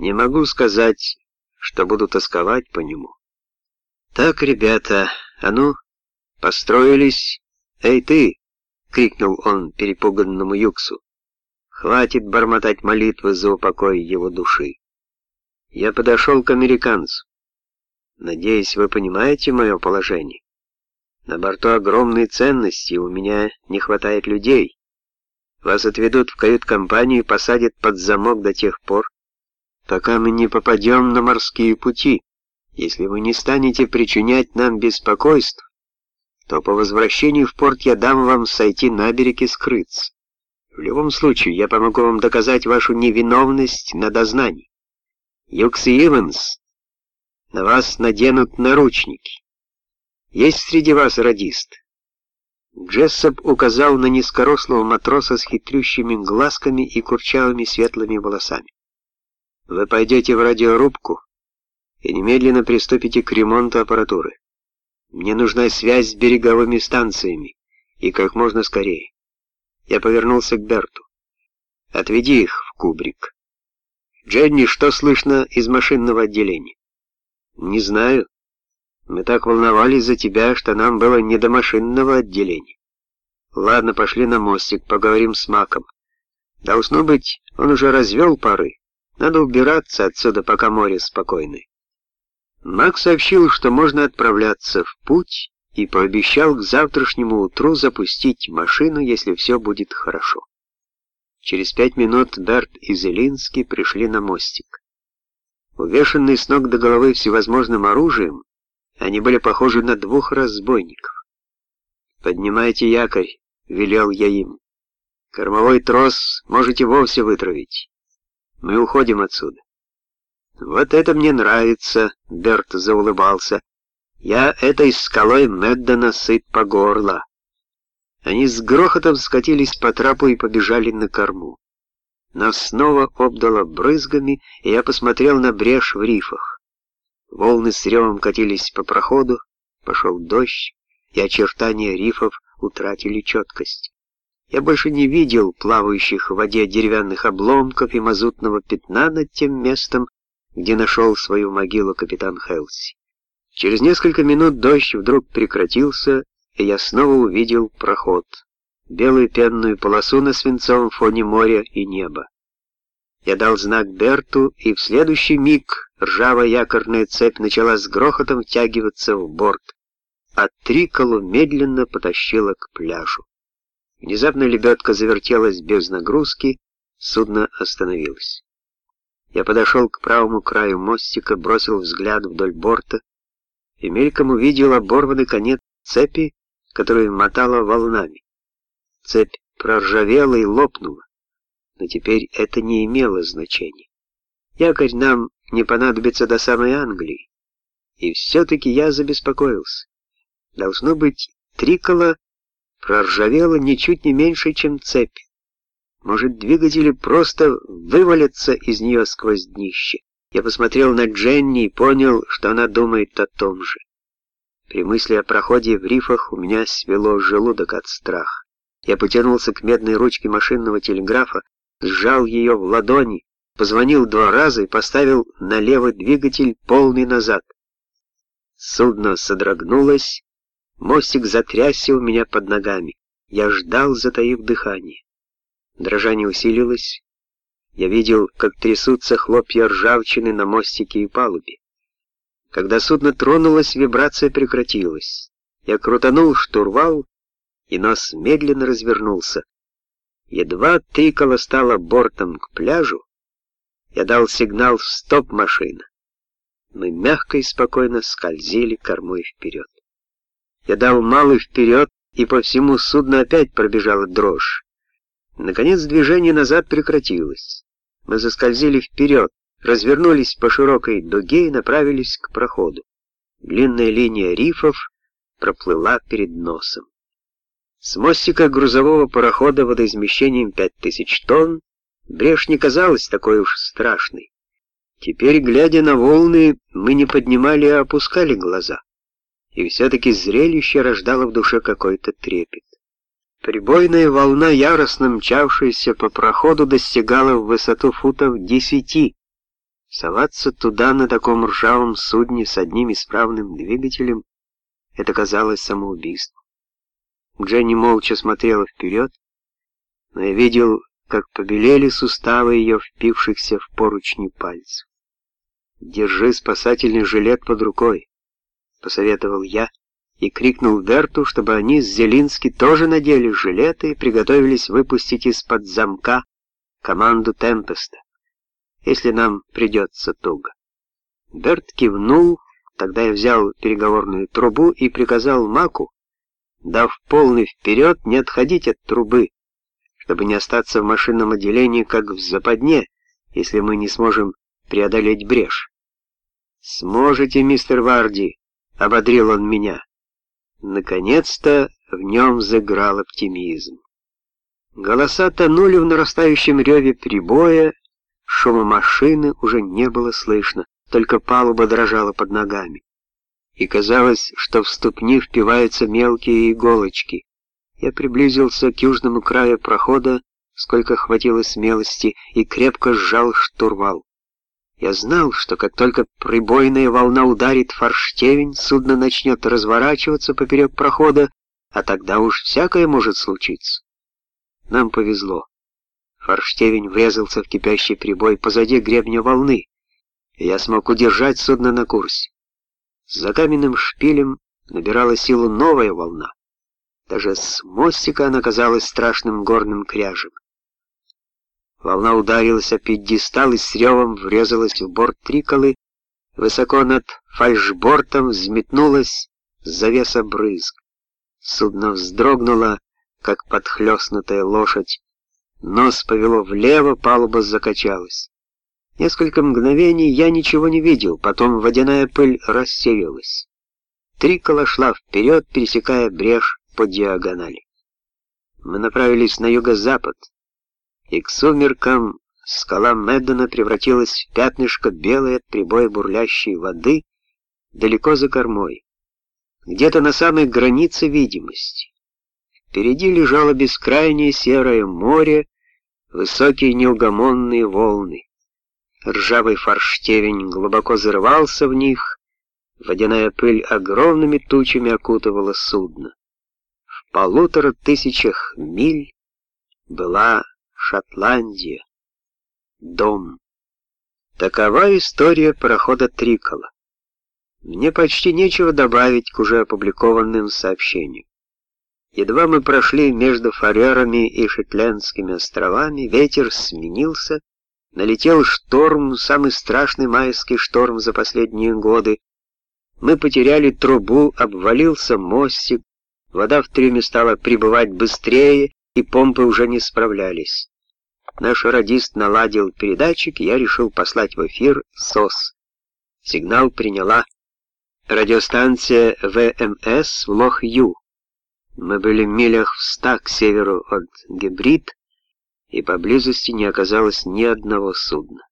Не могу сказать, что буду тосковать по нему. Так, ребята, а ну, построились. Эй, ты! — крикнул он перепуганному Юксу. «Хватит бормотать молитвы за упокой его души». Я подошел к американцу. «Надеюсь, вы понимаете мое положение. На борту огромные ценности, у меня не хватает людей. Вас отведут в кают-компанию и посадят под замок до тех пор, пока мы не попадем на морские пути. Если вы не станете причинять нам беспокойств, то по возвращении в порт я дам вам сойти на берег и скрыться. В любом случае, я помогу вам доказать вашу невиновность на дознании. Юкс и Иванс, на вас наденут наручники. Есть среди вас радист?» Джессоп указал на низкорослого матроса с хитрющими глазками и курчавыми светлыми волосами. «Вы пойдете в радиорубку и немедленно приступите к ремонту аппаратуры. Мне нужна связь с береговыми станциями, и как можно скорее. Я повернулся к Берту. Отведи их в кубрик. Дженни, что слышно из машинного отделения? Не знаю. Мы так волновались за тебя, что нам было не до машинного отделения. Ладно, пошли на мостик, поговорим с Маком. Должно быть, он уже развел пары. Надо убираться отсюда, пока море спокойное. Мак сообщил, что можно отправляться в путь, и пообещал к завтрашнему утру запустить машину, если все будет хорошо. Через пять минут Берт и Зелинский пришли на мостик. Увешанные с ног до головы всевозможным оружием, они были похожи на двух разбойников. «Поднимайте якорь», — велел я им. «Кормовой трос можете вовсе вытравить. Мы уходим отсюда». «Вот это мне нравится», — Берт заулыбался. «Я этой скалой Меддана сыт по горло». Они с грохотом скатились по трапу и побежали на корму. Нас снова обдало брызгами, и я посмотрел на брешь в рифах. Волны с ревом катились по проходу, пошел дождь, и очертания рифов утратили четкость. Я больше не видел плавающих в воде деревянных обломков и мазутного пятна над тем местом, где нашел свою могилу капитан Хелси. Через несколько минут дождь вдруг прекратился, и я снова увидел проход, белую пенную полосу на свинцовом фоне моря и неба. Я дал знак Берту, и в следующий миг ржавая якорная цепь начала с грохотом втягиваться в борт, а Триколу медленно потащила к пляжу. Внезапно лебедка завертелась без нагрузки, судно остановилось. Я подошел к правому краю мостика, бросил взгляд вдоль борта и мельком увидел оборванный конец цепи, которую мотала волнами. Цепь проржавела и лопнула, но теперь это не имело значения. Якорь нам не понадобится до самой Англии. И все-таки я забеспокоился. Должно быть, трикола проржавела ничуть не меньше, чем цепь. Может, двигатели просто вывалятся из нее сквозь днище. Я посмотрел на Дженни и понял, что она думает о том же. При мысли о проходе в рифах у меня свело желудок от страха. Я потянулся к медной ручке машинного телеграфа, сжал ее в ладони, позвонил два раза и поставил на левый двигатель полный назад. Судно содрогнулось, мостик затрясся у меня под ногами. Я ждал, затаив дыхание. Дрожание усилилось. Я видел, как трясутся хлопья ржавчины на мостике и палубе. Когда судно тронулось, вибрация прекратилась. Я крутанул штурвал, и нос медленно развернулся. Едва тыкало стало бортом к пляжу, я дал сигнал стоп машина. Мы мягко и спокойно скользили кормой вперед. Я дал малый вперед, и по всему судну опять пробежала дрожь. Наконец движение назад прекратилось. Мы заскользили вперед, развернулись по широкой дуге и направились к проходу. Длинная линия рифов проплыла перед носом. С мостика грузового парохода водоизмещением 5000 тонн брешь не казалась такой уж страшной. Теперь, глядя на волны, мы не поднимали, а опускали глаза. И все-таки зрелище рождало в душе какой-то трепет. Прибойная волна, яростно мчавшаяся по проходу, достигала в высоту футов десяти. Соваться туда на таком ржавом судне с одним исправным двигателем — это казалось самоубийством. Дженни молча смотрела вперед, но я видел, как побелели суставы ее впившихся в поручни пальцев. «Держи спасательный жилет под рукой», — посоветовал я и крикнул Дерту, чтобы они с Зелински тоже надели жилеты и приготовились выпустить из-под замка команду Темпеста, если нам придется туго. Берт кивнул, тогда я взял переговорную трубу и приказал Маку, дав полный вперед, не отходить от трубы, чтобы не остаться в машинном отделении, как в западне, если мы не сможем преодолеть брешь. «Сможете, мистер Варди», — ободрил он меня. Наконец-то в нем заграл оптимизм. Голоса тонули в нарастающем реве прибоя, шума машины уже не было слышно, только палуба дрожала под ногами. И казалось, что в ступни впиваются мелкие иголочки. Я приблизился к южному краю прохода, сколько хватило смелости, и крепко сжал штурвал. Я знал, что как только прибойная волна ударит форштевень, судно начнет разворачиваться поперек прохода, а тогда уж всякое может случиться. Нам повезло. Форштевень врезался в кипящий прибой позади гребня волны, и я смог удержать судно на курсе. За каменным шпилем набирала силу новая волна. Даже с мостика она казалась страшным горным кряжем. Волна ударилась о пьедестал и с ревом врезалась в борт триколы, высоко над фальшбортом взметнулась завеса брызг. Судно вздрогнуло, как подхлёстнутая лошадь, нос повело влево, палуба закачалась. Несколько мгновений я ничего не видел, потом водяная пыль рассеялась. Трикола шла вперед, пересекая брешь по диагонали. Мы направились на юго-запад, и к сумеркам скала Меддона превратилась в пятнышко белой от прибоя бурлящей воды далеко за кормой, где-то на самой границе видимости. Впереди лежало бескрайнее серое море, высокие неугомонные волны. Ржавый форштевень глубоко зарывался в них, водяная пыль огромными тучами окутывала судно. В полутора тысячах миль была Шотландия. Дом. Такова история парохода Трикола. Мне почти нечего добавить к уже опубликованным сообщениям. Едва мы прошли между Фарерами и Шетландскими островами, ветер сменился, налетел шторм, самый страшный майский шторм за последние годы. Мы потеряли трубу, обвалился мостик, вода в трюме стала прибывать быстрее, и помпы уже не справлялись. Наш радист наладил передатчик, я решил послать в эфир СОС. Сигнал приняла радиостанция ВМС в Лох-Ю. Мы были в милях в ста к северу от Гибрид, и поблизости не оказалось ни одного судна.